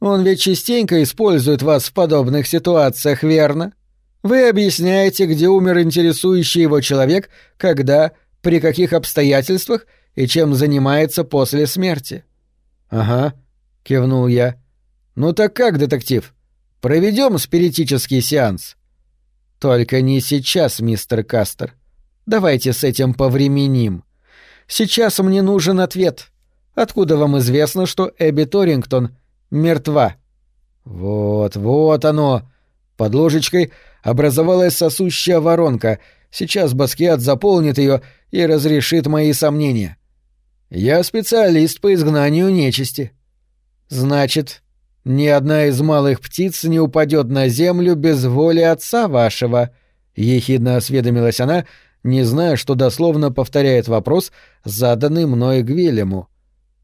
Он ведь частенько использует вас в подобных ситуациях, верно? Вы объясняете, где умер интересующий его человек, когда, при каких обстоятельствах и чем занимается после смерти. Ага, кивнул я. Ну так как, детектив? Проведем спиритический сеанс. Только не сейчас, мистер Кастер. Давайте с этим повременим. Сейчас мне нужен ответ. Откуда вам известно, что Эбби Торингтон — мертва. Вот, вот оно. Под ложечкой образовалась сосущая воронка. Сейчас Баскиат заполнит ее и разрешит мои сомнения. Я специалист по изгнанию нечисти. Значит, ни одна из малых птиц не упадет на землю без воли отца вашего, ехидно осведомилась она, не зная, что дословно повторяет вопрос, заданный мной Гвилему.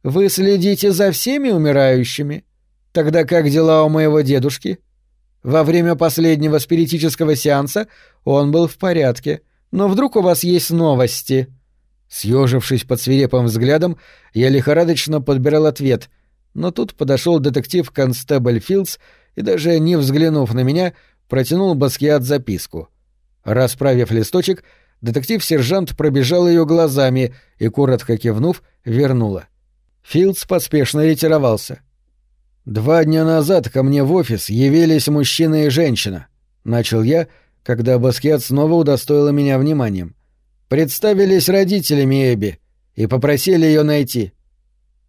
Вы следите за всеми умирающими? Тогда как дела у моего дедушки? Во время последнего спиритического сеанса он был в порядке, но вдруг у вас есть новости?» Съежившись под свирепым взглядом, я лихорадочно подбирал ответ, но тут подошел детектив-констебль Филдс и, даже не взглянув на меня, протянул Баскиат записку. Расправив листочек, детектив-сержант пробежал ее глазами и, коротко кивнув, вернула. Филдс поспешно ретировался. «Два дня назад ко мне в офис явились мужчина и женщина», — начал я, когда Баскиат снова удостоила меня вниманием. «Представились родителями Эбби и попросили ее найти».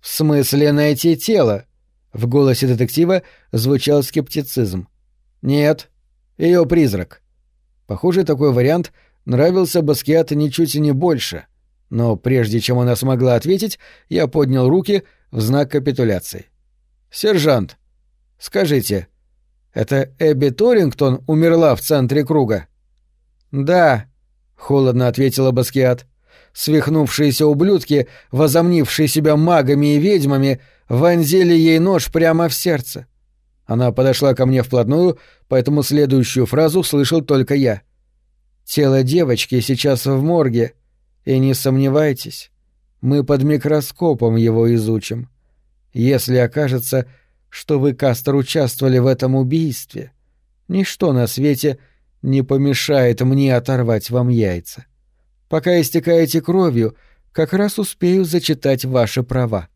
«В смысле найти тело?» — в голосе детектива звучал скептицизм. «Нет, ее призрак». Похоже, такой вариант нравился Баскиат ничуть и не больше. Но прежде чем она смогла ответить, я поднял руки в знак капитуляции. «Сержант, скажите, это Эбби Торингтон умерла в центре круга?» «Да», — холодно ответила Баскиат. Свихнувшиеся ублюдки, возомнившие себя магами и ведьмами, вонзили ей нож прямо в сердце. Она подошла ко мне вплотную, поэтому следующую фразу слышал только я. «Тело девочки сейчас в морге, и не сомневайтесь, мы под микроскопом его изучим. Если окажется, что вы, Кастер, участвовали в этом убийстве, Ничто на свете не помешает мне оторвать вам яйца. Пока истекаете кровью, как раз успею зачитать ваши права.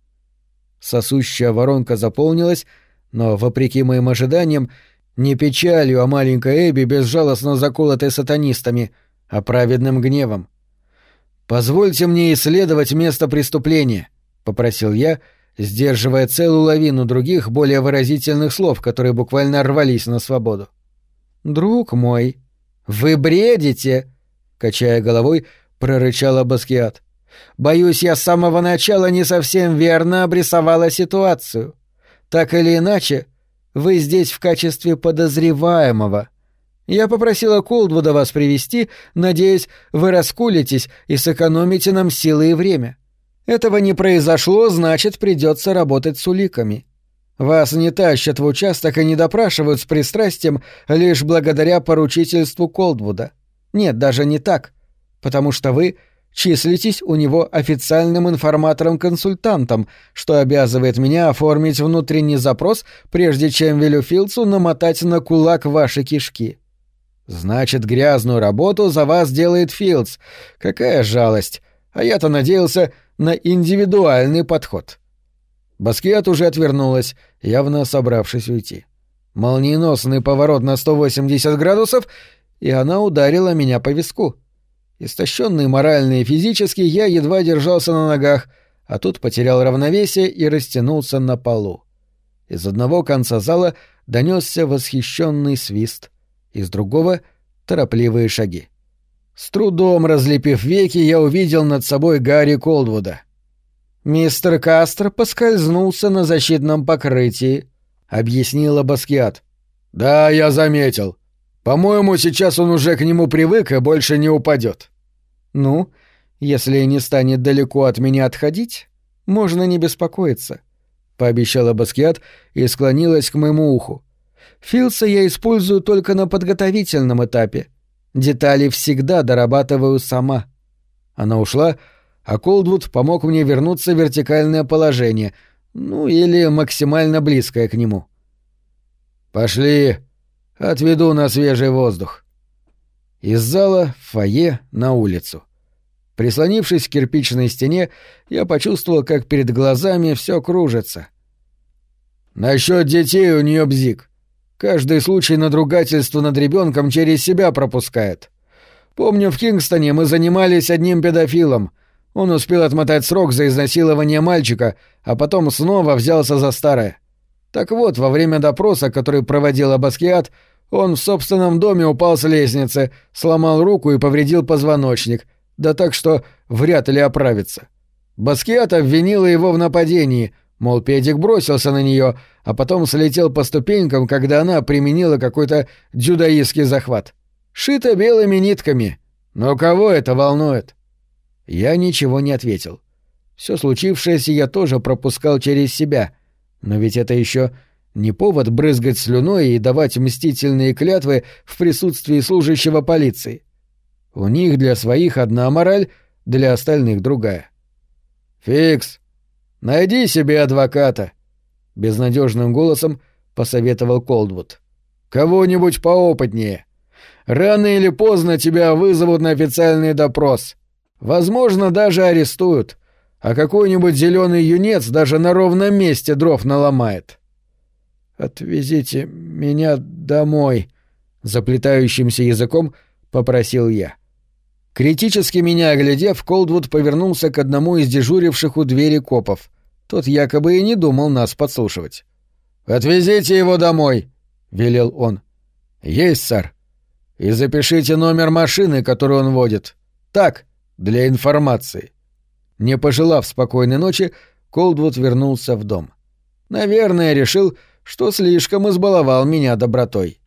Сосущая воронка заполнилась, но, вопреки моим ожиданиям, не печалью о маленькой Эбби, безжалостно заколотой сатанистами, а праведным гневом. «Позвольте мне исследовать место преступления», — попросил я, сдерживая целую лавину других, более выразительных слов, которые буквально рвались на свободу. «Друг мой, вы бредите!» — качая головой, прорычала Баскиат. «Боюсь, я с самого начала не совсем верно обрисовала ситуацию. Так или иначе, вы здесь в качестве подозреваемого. Я попросила Колдвуда вас привести, надеясь, вы раскулитесь и сэкономите нам силы и время. Этого не произошло, значит, придется работать с уликами. Вас не тащат в участок и не допрашивают с пристрастием лишь благодаря поручительству Колдвуда. Нет, даже не так. Потому что вы числитесь у него официальным информатором-консультантом, что обязывает меня оформить внутренний запрос, прежде чем велю Филдсу намотать на кулак ваши кишки. Значит, грязную работу за вас делает Филдс. Какая жалость. А я-то надеялся на индивидуальный подход. Баскет уже отвернулась, явно собравшись уйти. Молниеносный поворот на 180 градусов, и она ударила меня по виску. Истощенный морально и физически, я едва держался на ногах, а тут потерял равновесие и растянулся на полу. Из одного конца зала донесся восхищенный свист — из другого — торопливые шаги. С трудом разлепив веки, я увидел над собой Гарри Колдвуда. «Мистер Кастер поскользнулся на защитном покрытии», — объяснила Баскиат. «Да, я заметил. По-моему, сейчас он уже к нему привык и больше не упадет. «Ну, если не станет далеко от меня отходить, можно не беспокоиться», — пообещала Баскиат и склонилась к моему уху. Филса я использую только на подготовительном этапе. Детали всегда дорабатываю сама. Она ушла, а Колдвуд помог мне вернуться в вертикальное положение, ну или максимально близкое к нему. «Пошли, отведу на свежий воздух». Из зала в фойе на улицу. Прислонившись к кирпичной стене, я почувствовал, как перед глазами все кружится. «Насчет детей у нее бзик. Каждый случай надругательства над ребенком через себя пропускает. Помню, в Кингстоне мы занимались одним педофилом. Он успел отмотать срок за изнасилование мальчика, а потом снова взялся за старое. Так вот, во время допроса, который проводил Абаскиат, он в собственном доме упал с лестницы, сломал руку и повредил позвоночник, да так что вряд ли оправится. Баскиат обвинила его в нападении — Мол, Педик бросился на нее, а потом слетел по ступенькам, когда она применила какой-то дзюдоистский захват. Шито белыми нитками. Но кого это волнует? Я ничего не ответил. Все случившееся я тоже пропускал через себя. Но ведь это еще не повод брызгать слюной и давать мстительные клятвы в присутствии служащего полиции. У них для своих одна мораль, для остальных другая. «Фикс, Найди себе адвоката, безнадежным голосом посоветовал Колдвуд. Кого-нибудь поопытнее. Рано или поздно тебя вызовут на официальный допрос. Возможно, даже арестуют. А какой-нибудь зеленый юнец даже на ровном месте дров наломает. Отвезите меня домой, заплетающимся языком попросил я. Критически меня оглядев, Колдвуд повернулся к одному из дежуривших у двери копов. Тот якобы и не думал нас подслушивать. «Отвезите его домой», — велел он. «Есть, сэр. И запишите номер машины, которую он водит. Так, для информации». Не пожелав спокойной ночи, Колдвуд вернулся в дом. Наверное, решил, что слишком избаловал меня добротой.